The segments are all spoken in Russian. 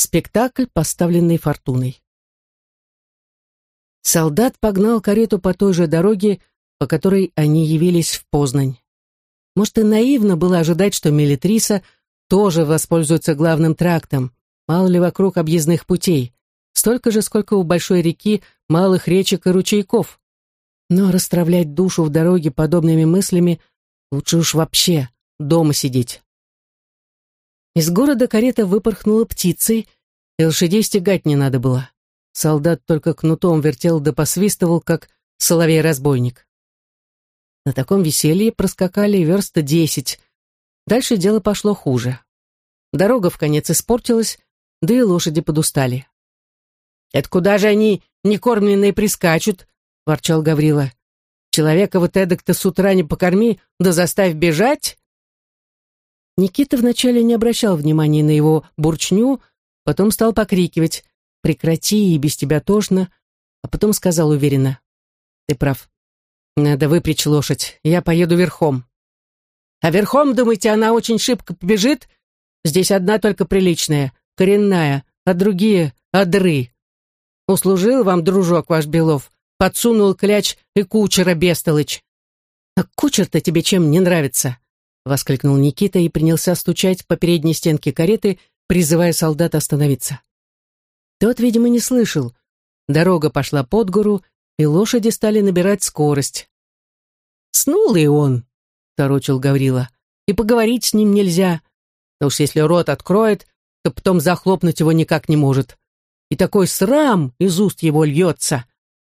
Спектакль, поставленный фортуной. Солдат погнал карету по той же дороге, по которой они явились в Познань. Может, и наивно было ожидать, что Мелитриса тоже воспользуется главным трактом, мало ли вокруг объездных путей, столько же, сколько у большой реки малых речек и ручейков. Но расстравлять душу в дороге подобными мыслями лучше уж вообще дома сидеть. Из города карета выпорхнула птицей, и лошадей стегать не надо было. Солдат только кнутом вертел да посвистывал, как соловей-разбойник. На таком веселье проскакали верста десять. Дальше дело пошло хуже. Дорога в конец испортилась, да и лошади подустали. «Это куда же они, некормленные, прискачут?» — ворчал Гаврила. «Человека вот эдак-то с утра не покорми, да заставь бежать?» Никита вначале не обращал внимания на его бурчню, потом стал покрикивать «Прекрати, и без тебя тошно», а потом сказал уверенно «Ты прав, надо выпрячь лошадь, я поеду верхом». «А верхом, думаете, она очень шибко побежит? Здесь одна только приличная, коренная, а другие — одры. Услужил вам, дружок ваш Белов, подсунул кляч и кучера Бестолыч. А кучер-то тебе чем не нравится?» Воскликнул Никита и принялся стучать по передней стенке кареты, призывая солдата остановиться. Тот, видимо, не слышал. Дорога пошла под гору, и лошади стали набирать скорость. «Снул и он», — торочил Гаврила, — «и поговорить с ним нельзя. Но уж если рот откроет, то потом захлопнуть его никак не может. И такой срам из уст его льется.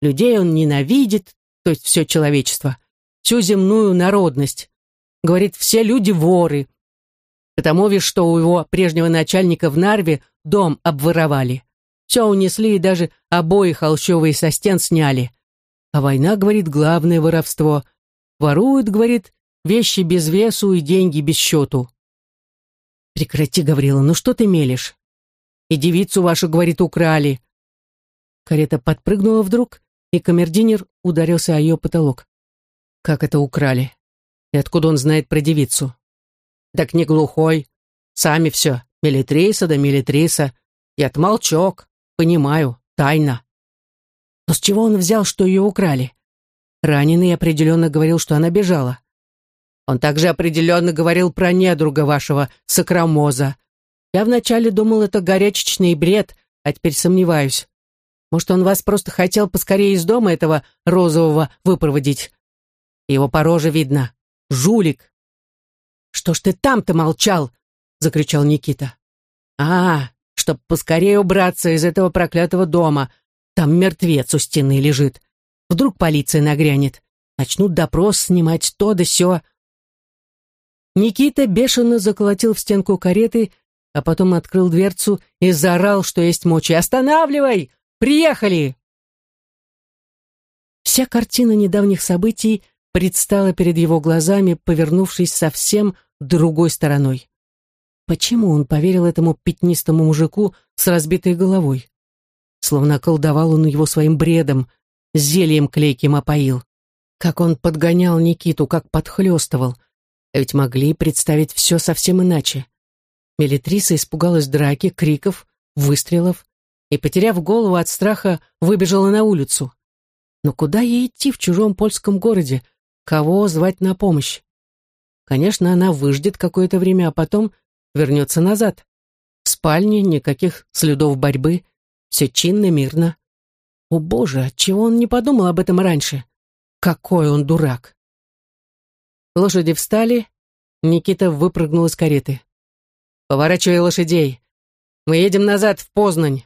Людей он ненавидит, то есть все человечество, всю земную народность. Говорит, все люди воры. Потому ведь, что у его прежнего начальника в Нарве дом обворовали. Все унесли и даже обои холщовые со стен сняли. А война, говорит, главное воровство. Воруют, говорит, вещи без весу и деньги без счету. Прекрати, Гаврила, ну что ты мелешь? И девицу вашу, говорит, украли. Карета подпрыгнула вдруг, и камердинер ударился о ее потолок. Как это украли? И откуда он знает про девицу? Так не глухой. Сами все. Милитриса да милитриса. Я-то молчок. Понимаю. Тайна. Но с чего он взял, что ее украли? Раненый определенно говорил, что она бежала. Он также определенно говорил про недруга вашего, Сокромоза. Я вначале думал, это горячечный бред, а теперь сомневаюсь. Может, он вас просто хотел поскорее из дома этого розового выпроводить? Его по роже видно. Жулик!» «Что ж ты там-то молчал?» — закричал Никита. «А, чтоб поскорее убраться из этого проклятого дома. Там мертвец у стены лежит. Вдруг полиция нагрянет. Начнут допрос снимать то да сё». Никита бешено заколотил в стенку кареты, а потом открыл дверцу и заорал, что есть мочи. «Останавливай! Приехали!» Вся картина недавних событий — предстала перед его глазами, повернувшись совсем другой стороной. Почему он поверил этому пятнистому мужику с разбитой головой? Словно колдовал он его своим бредом, зельем клейким опоил. Как он подгонял Никиту, как подхлестывал. А ведь могли представить все совсем иначе. Мелитриса испугалась драки, криков, выстрелов и, потеряв голову от страха, выбежала на улицу. Но куда ей идти в чужом польском городе, Кого звать на помощь? Конечно, она выждет какое-то время, а потом вернется назад. В спальне никаких следов борьбы, все чинно, мирно. О боже, чего он не подумал об этом раньше? Какой он дурак! Лошади встали, Никита выпрыгнул из кареты. «Поворачивай лошадей. Мы едем назад, в Познань».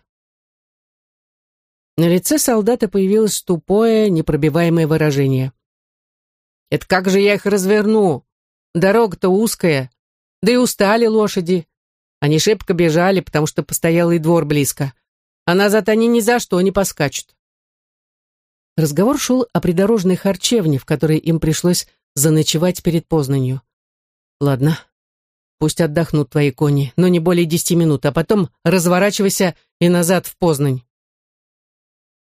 На лице солдата появилось тупое, непробиваемое выражение. Это как же я их разверну? Дорога-то узкая. Да и устали лошади. Они шибко бежали, потому что постоялый двор близко. А назад они ни за что не поскачут. Разговор шел о придорожной харчевне, в которой им пришлось заночевать перед Познанью. Ладно, пусть отдохнут твои кони, но не более десяти минут, а потом разворачивайся и назад в Познань.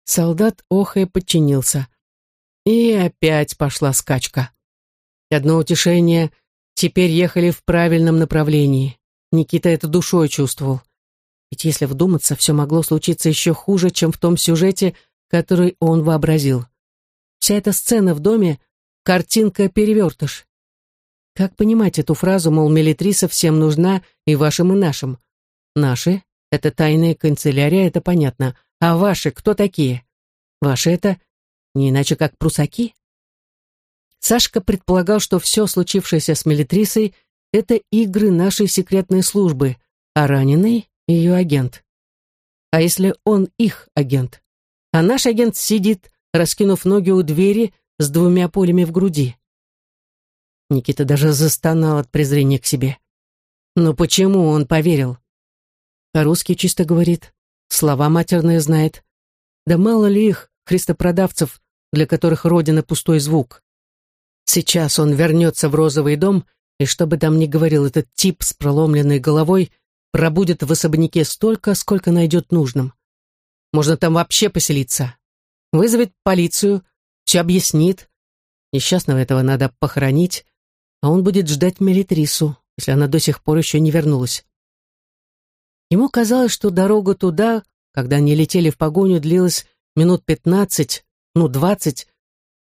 Солдат охая подчинился. И опять пошла скачка. Одно утешение — теперь ехали в правильном направлении. Никита это душой чувствовал. Ведь если вдуматься, все могло случиться еще хуже, чем в том сюжете, который он вообразил. Вся эта сцена в доме — картинка-перевертыш. Как понимать эту фразу, мол, Мелитриса всем нужна и вашим, и нашим? Наши — это тайная канцелярия, это понятно. А ваши кто такие? Ваши — это не иначе как прусаки? Сашка предполагал, что все случившееся с Мелитрисой — это игры нашей секретной службы, а раненый — ее агент. А если он их агент? А наш агент сидит, раскинув ноги у двери с двумя пулями в груди. Никита даже застонал от презрения к себе. Но почему он поверил? По-русски чисто говорит, слова матерные знает. Да мало ли их, христопродавцев, для которых родина пустой звук. Сейчас он вернется в розовый дом, и что бы там ни говорил этот тип с проломленной головой, пробудет в особняке столько, сколько найдет нужным. Можно там вообще поселиться. Вызовет полицию, все объяснит. Несчастного этого надо похоронить, а он будет ждать Мелитрису, если она до сих пор еще не вернулась. Ему казалось, что дорога туда, когда они летели в погоню, длилась минут пятнадцать, ну, двадцать.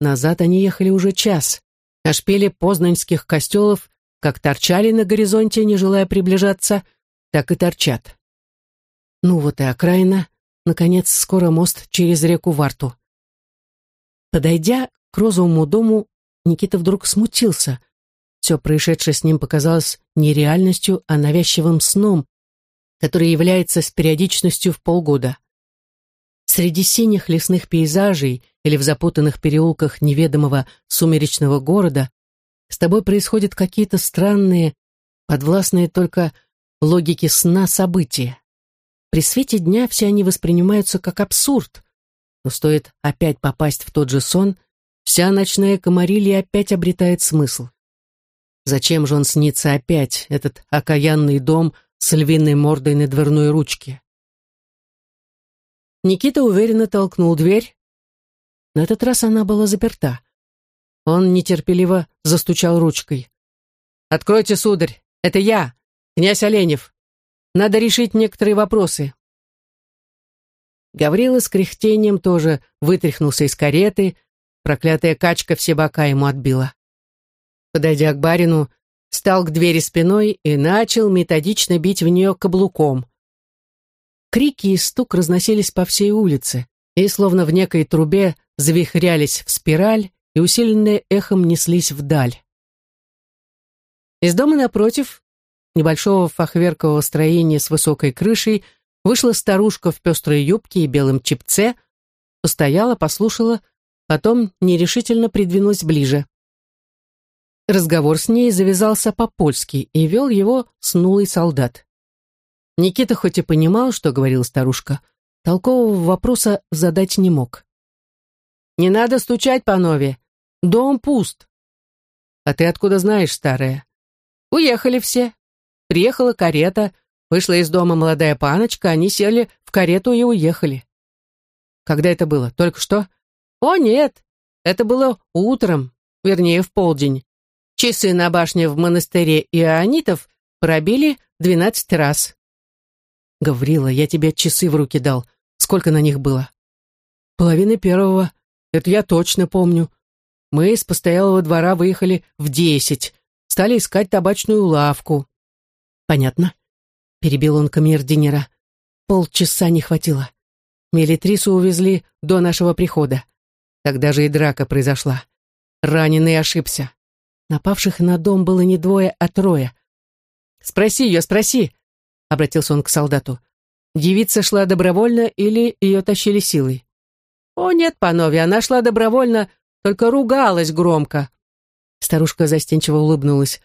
Назад они ехали уже час, а шпили познанских костелов как торчали на горизонте, не желая приближаться, так и торчат. Ну вот и окраина, наконец, скоро мост через реку Варту. Подойдя к розовому дому, Никита вдруг смутился. Все происшедшее с ним показалось не реальностью, а навязчивым сном, который является с периодичностью в полгода. Среди синих лесных пейзажей или в запутанных переулках неведомого сумеречного города с тобой происходят какие-то странные, подвластные только логике сна события. При свете дня все они воспринимаются как абсурд, но стоит опять попасть в тот же сон, вся ночная комарилья опять обретает смысл. Зачем же он снится опять, этот окаянный дом с львиной мордой на дверной ручке? Никита уверенно толкнул дверь. На этот раз она была заперта. Он нетерпеливо застучал ручкой. «Откройте, сударь, это я, князь Оленев. Надо решить некоторые вопросы». Гаврила с кряхтением тоже вытряхнулся из кареты, проклятая качка все бока ему отбила. Подойдя к барину, стал к двери спиной и начал методично бить в нее каблуком. Крики и стук разносились по всей улице, и, словно в некой трубе, завихрялись в спираль и усиленные эхом неслись вдаль. Из дома напротив, небольшого фахверкового строения с высокой крышей, вышла старушка в пестрой юбке и белом чепце, постояла, послушала, потом нерешительно придвинулась ближе. Разговор с ней завязался по-польски, и вел его снулый солдат. Никита хоть и понимал, что говорила старушка, толкового вопроса задать не мог. «Не надо стучать, панове. Дом пуст». «А ты откуда знаешь, старая?» «Уехали все. Приехала карета, вышла из дома молодая паночка, они сели в карету и уехали». «Когда это было? Только что?» «О, нет, это было утром, вернее, в полдень. Часы на башне в монастыре Иоаннитов пробили двенадцать раз. «Гаврила, я тебе часы в руки дал. Сколько на них было?» «Половины первого. Это я точно помню. Мы из постоялого двора выехали в десять. Стали искать табачную лавку». «Понятно», — перебил он камердинера. «Полчаса не хватило. Мелитрису увезли до нашего прихода. Тогда же и драка произошла. Раненый ошибся. Напавших на дом было не двое, а трое. «Спроси ее, спроси», обратился он к солдату. Девица шла добровольно или ее тащили силой? О, нет, панове, она шла добровольно, только ругалась громко. Старушка застенчиво улыбнулась.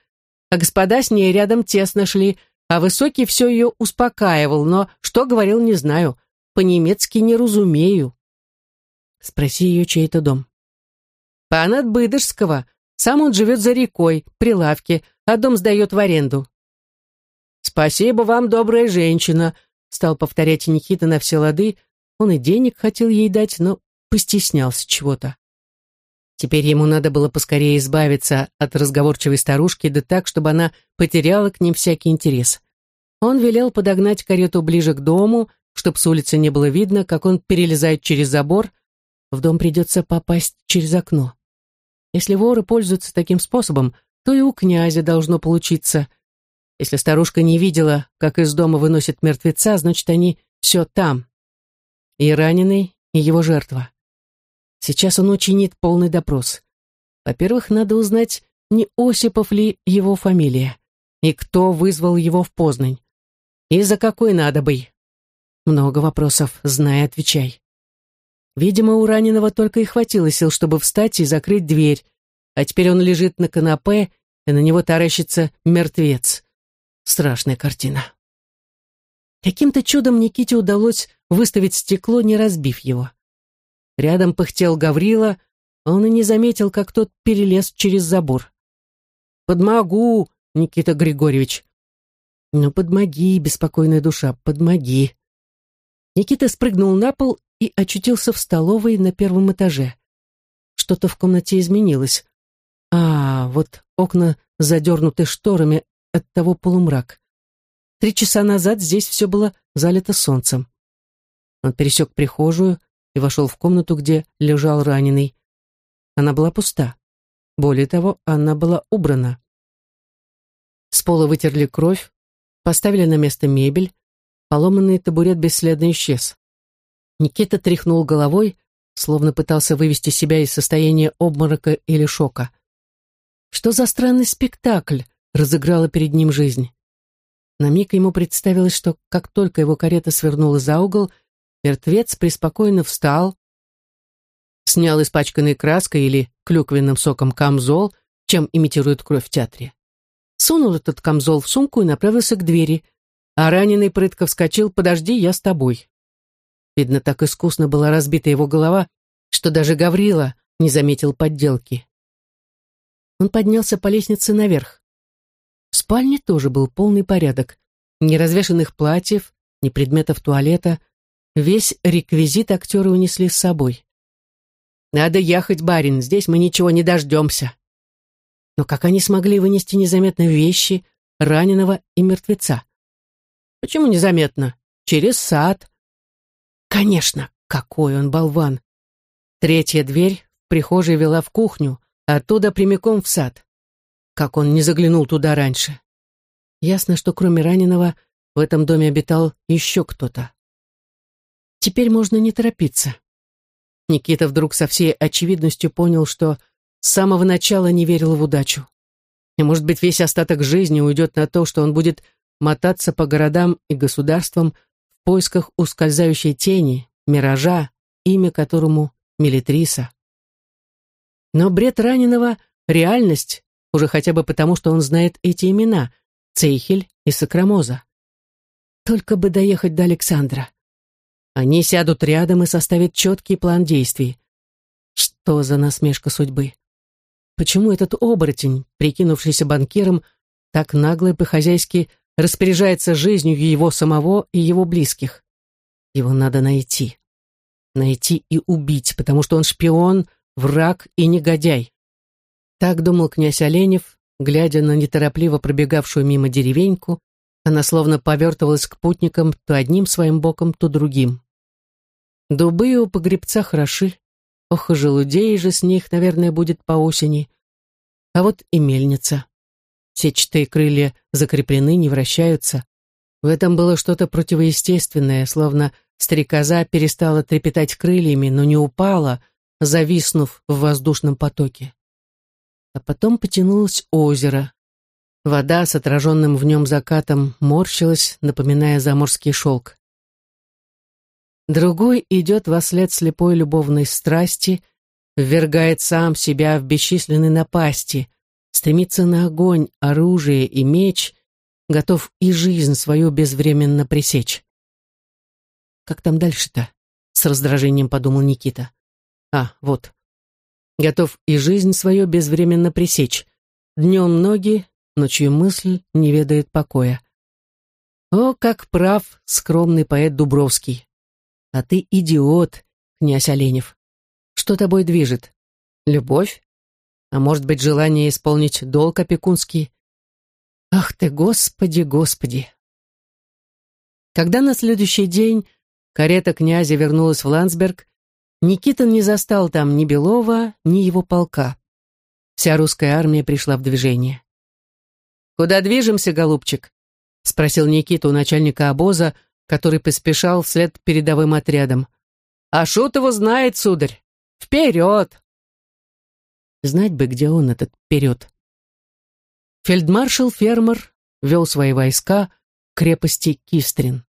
А господа с ней рядом тесно шли, а Высокий все ее успокаивал, но что говорил, не знаю. По-немецки не разумею. Спроси ее, чей это дом. Пан от Быдышского. Сам он живет за рекой, при лавке, а дом сдает в аренду. «Спасибо вам, добрая женщина», — стал повторять Никита на все лады. Он и денег хотел ей дать, но постеснялся чего-то. Теперь ему надо было поскорее избавиться от разговорчивой старушки, да так, чтобы она потеряла к ним всякий интерес. Он велел подогнать карету ближе к дому, чтобы с улицы не было видно, как он перелезает через забор. В дом придется попасть через окно. Если воры пользуются таким способом, то и у князя должно получиться. Если старушка не видела, как из дома выносят мертвеца, значит, они все там. И раненый, и его жертва. Сейчас он учинит полный допрос. Во-первых, надо узнать, не Осипов ли его фамилия, и кто вызвал его в Познань. И за какой надобой? Много вопросов, знай, отвечай. Видимо, у раненого только и хватило сил, чтобы встать и закрыть дверь, а теперь он лежит на канапе, и на него таращится мертвец. Страшная картина. Каким-то чудом Никите удалось выставить стекло, не разбив его. Рядом пыхтел Гаврила, он и не заметил, как тот перелез через забор. «Подмогу, Никита Григорьевич!» «Ну, подмоги, беспокойная душа, подмоги!» Никита спрыгнул на пол и очутился в столовой на первом этаже. Что-то в комнате изменилось. А, вот окна задернуты шторами, от того полумрак. Три часа назад здесь все было залито солнцем. Он пересек прихожую и вошел в комнату, где лежал раненый. Она была пуста. Более того, она была убрана. С пола вытерли кровь, поставили на место мебель, поломанный табурет бесследно исчез. Никита тряхнул головой, словно пытался вывести себя из состояния обморока или шока. Что за странный спектакль разыграла перед ним жизнь? На миг ему представилось, что как только его карета свернула за угол, мертвец преспокойно встал, снял испачканной краской или клюквенным соком камзол, чем имитируют кровь в театре. Сунул этот камзол в сумку и направился к двери, а раненый прытко вскочил «Подожди, я с тобой». Видно, так искусно была разбита его голова, что даже Гаврила не заметил подделки. Он поднялся по лестнице наверх. В спальне тоже был полный порядок. Ни развешанных платьев, ни предметов туалета. Весь реквизит актеры унесли с собой. Надо ехать, барин, здесь мы ничего не дождемся. Но как они смогли вынести незаметно вещи раненого и мертвеца? Почему незаметно? Через сад. Конечно, какой он болван. Третья дверь в прихожей вела в кухню, оттуда прямиком в сад. Как он не заглянул туда раньше? Ясно, что кроме раненого в этом доме обитал еще кто-то. Теперь можно не торопиться. Никита вдруг со всей очевидностью понял, что с самого начала не верил в удачу. И, может быть, весь остаток жизни уйдет на то, что он будет мотаться по городам и государствам в поисках ускользающей тени, миража, имя которому Мелитриса. Но бред раненого — реальность, уже хотя бы потому, что он знает эти имена — Цейхель и Сакрамоза. Только бы доехать до Александра. Они сядут рядом и составят четкий план действий. Что за насмешка судьбы? Почему этот оборотень, прикинувшийся банкиром, так нагло и по-хозяйски распоряжается жизнью его самого и его близких? Его надо найти. Найти и убить, потому что он шпион, враг и негодяй. Так думал князь Оленев, глядя на неторопливо пробегавшую мимо деревеньку, она словно повертывалась к путникам то одним своим боком, то другим. Дубы у погребца хороши. Ох, и желудей же с них, наверное, будет по осени. А вот и мельница. Сетчатые крылья закреплены, не вращаются. В этом было что-то противоестественное, словно стрекоза перестала трепетать крыльями, но не упала, зависнув в воздушном потоке. А потом потянулось озеро. Вода с отраженным в нем закатом морщилась, напоминая заморский шелк. Другой идет во след слепой любовной страсти, ввергает сам себя в бесчисленные напасти, стремится на огонь, оружие и меч, готов и жизнь свою безвременно пресечь. «Как там дальше-то?» — с раздражением подумал Никита. «А, вот. Готов и жизнь свою безвременно пресечь. Днем ноги, ночью мысль не ведает покоя. О, как прав скромный поэт Дубровский. А ты идиот, князь Оленев. Что тобой движет? Любовь? А может быть, желание исполнить долг опекунский? Ах ты, господи, господи! Когда на следующий день карета князя вернулась в Ландсберг, Никита не застал там ни Белова, ни его полка. Вся русская армия пришла в движение. «Куда движемся, голубчик?» — спросил Никита у начальника обоза, который поспешал вслед передовым отрядом. «А шут его знает, сударь! Вперед!» Знать бы, где он, этот вперед. Фельдмаршал Фермер вел свои войска к крепости Кистрин.